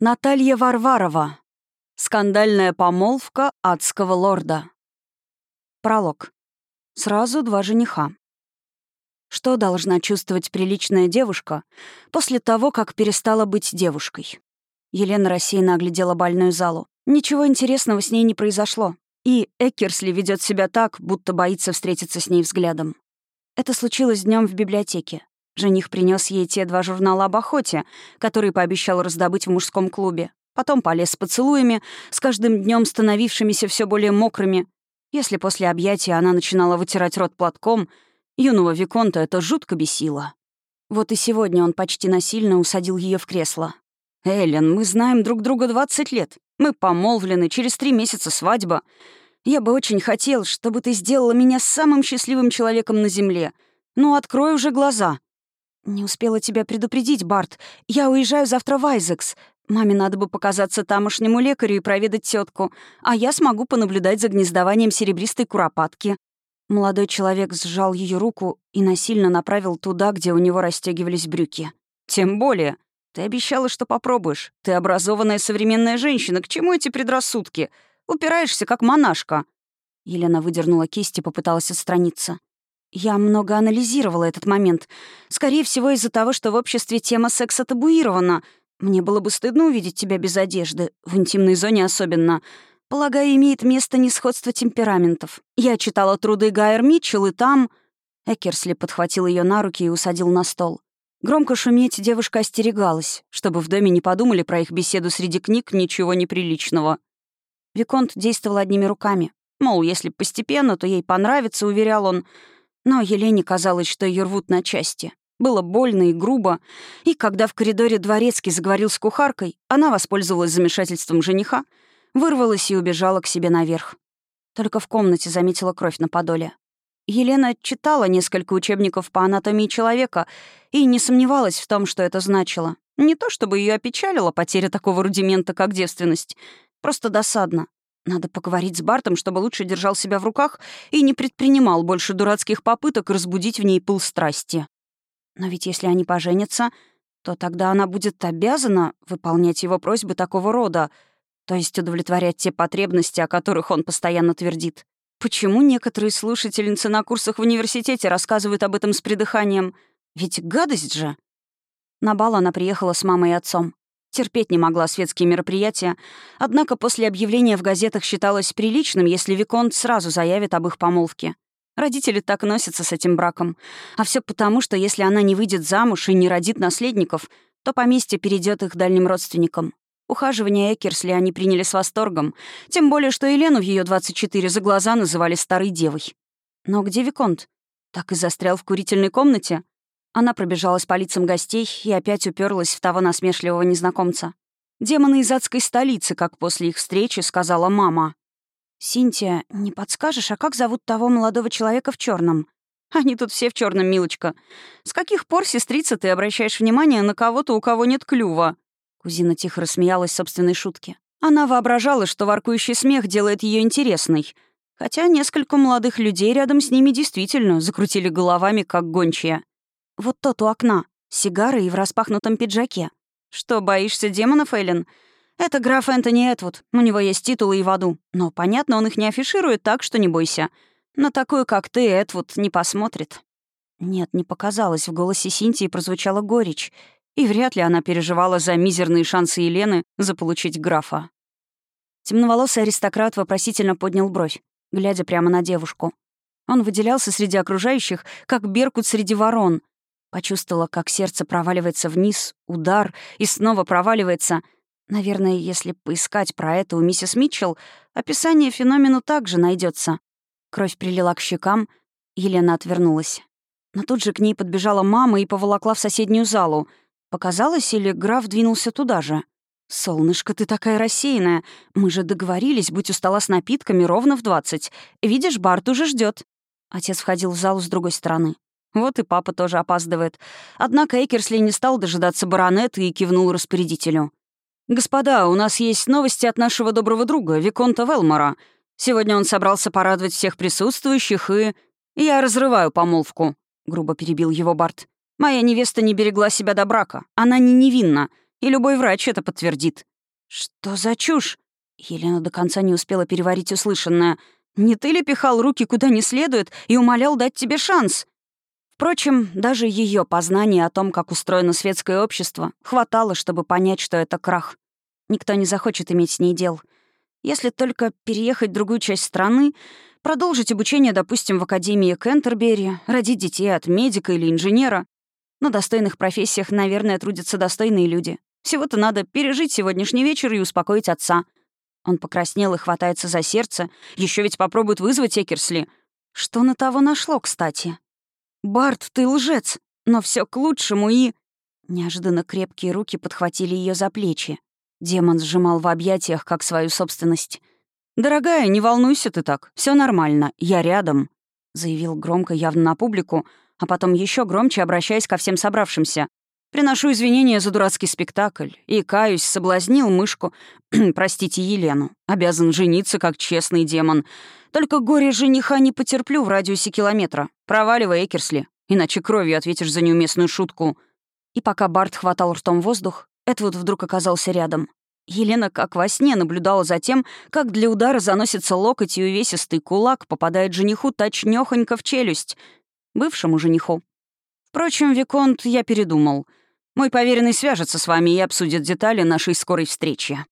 Наталья Варварова. Скандальная помолвка адского лорда. Пролог. Сразу два жениха. Что должна чувствовать приличная девушка после того, как перестала быть девушкой? Елена рассеянно оглядела бальную залу. Ничего интересного с ней не произошло. И Эккерсли ведет себя так, будто боится встретиться с ней взглядом. Это случилось днем в библиотеке. Жених принес ей те два журнала об охоте, которые пообещал раздобыть в мужском клубе. Потом полез с поцелуями, с каждым днем становившимися все более мокрыми. Если после объятия она начинала вытирать рот платком, юного Виконта это жутко бесило. Вот и сегодня он почти насильно усадил ее в кресло. «Эллен, мы знаем друг друга 20 лет. Мы помолвлены, через три месяца свадьба. Я бы очень хотел, чтобы ты сделала меня самым счастливым человеком на Земле. Ну, открой уже глаза». «Не успела тебя предупредить, Барт. Я уезжаю завтра в Айзекс. Маме надо бы показаться тамошнему лекарю и проведать тетку, а я смогу понаблюдать за гнездованием серебристой куропатки». Молодой человек сжал ее руку и насильно направил туда, где у него расстегивались брюки. «Тем более. Ты обещала, что попробуешь. Ты образованная современная женщина. К чему эти предрассудки? Упираешься, как монашка». Елена выдернула кисть и попыталась отстраниться. Я много анализировала этот момент. Скорее всего, из-за того, что в обществе тема секса табуирована. Мне было бы стыдно увидеть тебя без одежды, в интимной зоне особенно. Полагаю, имеет место несходство темпераментов. Я читала труды Гайер Митчелл, и там... Экерсли подхватил ее на руки и усадил на стол. Громко шуметь девушка остерегалась, чтобы в доме не подумали про их беседу среди книг ничего неприличного. Виконт действовал одними руками. Мол, если постепенно, то ей понравится, уверял он — но Елене казалось, что ее рвут на части. Было больно и грубо, и когда в коридоре дворецкий заговорил с кухаркой, она воспользовалась замешательством жениха, вырвалась и убежала к себе наверх. Только в комнате заметила кровь на подоле. Елена читала несколько учебников по анатомии человека и не сомневалась в том, что это значило. Не то чтобы ее опечалила потеря такого рудимента, как девственность. Просто досадно. Надо поговорить с Бартом, чтобы лучше держал себя в руках и не предпринимал больше дурацких попыток разбудить в ней пыл страсти. Но ведь если они поженятся, то тогда она будет обязана выполнять его просьбы такого рода, то есть удовлетворять те потребности, о которых он постоянно твердит. Почему некоторые слушательницы на курсах в университете рассказывают об этом с придыханием? Ведь гадость же. На бал она приехала с мамой и отцом. Терпеть не могла светские мероприятия, однако после объявления в газетах считалось приличным, если Виконт сразу заявит об их помолвке. Родители так носятся с этим браком. А все потому, что если она не выйдет замуж и не родит наследников, то поместье перейдет их дальним родственникам. Ухаживание Экерсли они приняли с восторгом, тем более, что Елену в ее 24 за глаза называли старой девой. Но где Виконт? Так и застрял в курительной комнате? Она пробежалась по лицам гостей и опять уперлась в того насмешливого незнакомца. «Демоны из адской столицы», как после их встречи сказала мама. «Синтия, не подскажешь, а как зовут того молодого человека в черном? Они тут все в черном, милочка. С каких пор, сестрица, ты обращаешь внимание на кого-то, у кого нет клюва?» Кузина тихо рассмеялась собственной шутке. Она воображала, что воркующий смех делает ее интересной. Хотя несколько молодых людей рядом с ними действительно закрутили головами, как гончие. Вот тот у окна. Сигары и в распахнутом пиджаке. Что, боишься демонов, Эллен? Это граф Энтони Этвуд. У него есть титулы и в аду. Но, понятно, он их не афиширует, так что не бойся. На такую, как ты, Этвуд не посмотрит. Нет, не показалось. В голосе Синтии прозвучала горечь. И вряд ли она переживала за мизерные шансы Елены заполучить графа. Темноволосый аристократ вопросительно поднял бровь, глядя прямо на девушку. Он выделялся среди окружающих, как беркут среди ворон, Почувствовала, как сердце проваливается вниз, удар, и снова проваливается. Наверное, если поискать про это у миссис Митчелл, описание феномену также найдется. Кровь прилила к щекам, Елена отвернулась. Но тут же к ней подбежала мама и поволокла в соседнюю залу. Показалось, или граф двинулся туда же? «Солнышко, ты такая рассеянная. Мы же договорились быть у стола с напитками ровно в двадцать. Видишь, Барт уже ждет. Отец входил в зал с другой стороны. Вот и папа тоже опаздывает. Однако Экерсли не стал дожидаться баронета и кивнул распорядителю. «Господа, у нас есть новости от нашего доброго друга, Виконта Велмора. Сегодня он собрался порадовать всех присутствующих и... Я разрываю помолвку», — грубо перебил его Барт. «Моя невеста не берегла себя до брака. Она не невинна. И любой врач это подтвердит. Что за чушь? Елена до конца не успела переварить услышанное. Не ты ли пихал руки куда не следует и умолял дать тебе шанс? Впрочем, даже ее познание о том, как устроено светское общество, хватало, чтобы понять, что это крах. Никто не захочет иметь с ней дел. Если только переехать в другую часть страны, продолжить обучение, допустим, в Академии Кентербери, родить детей от медика или инженера. На достойных профессиях, наверное, трудятся достойные люди. Всего-то надо пережить сегодняшний вечер и успокоить отца. Он покраснел и хватается за сердце. Еще ведь попробует вызвать Экерсли. Что на того нашло, кстати? «Барт, ты лжец! Но все к лучшему и...» Неожиданно крепкие руки подхватили ее за плечи. Демон сжимал в объятиях, как свою собственность. «Дорогая, не волнуйся ты так. все нормально. Я рядом», — заявил громко, явно на публику, а потом еще громче, обращаясь ко всем собравшимся. «Приношу извинения за дурацкий спектакль и, каюсь, соблазнил мышку, простите, Елену. Обязан жениться, как честный демон. Только горе жениха не потерплю в радиусе километра. Проваливай, Экерсли, иначе кровью ответишь за неуместную шутку». И пока Барт хватал ртом воздух, Эдвуд вдруг оказался рядом. Елена как во сне наблюдала за тем, как для удара заносится локоть и увесистый кулак попадает жениху точнёхонько в челюсть. Бывшему жениху. Впрочем, Виконт, я передумал. Мой поверенный свяжется с вами и обсудит детали нашей скорой встречи.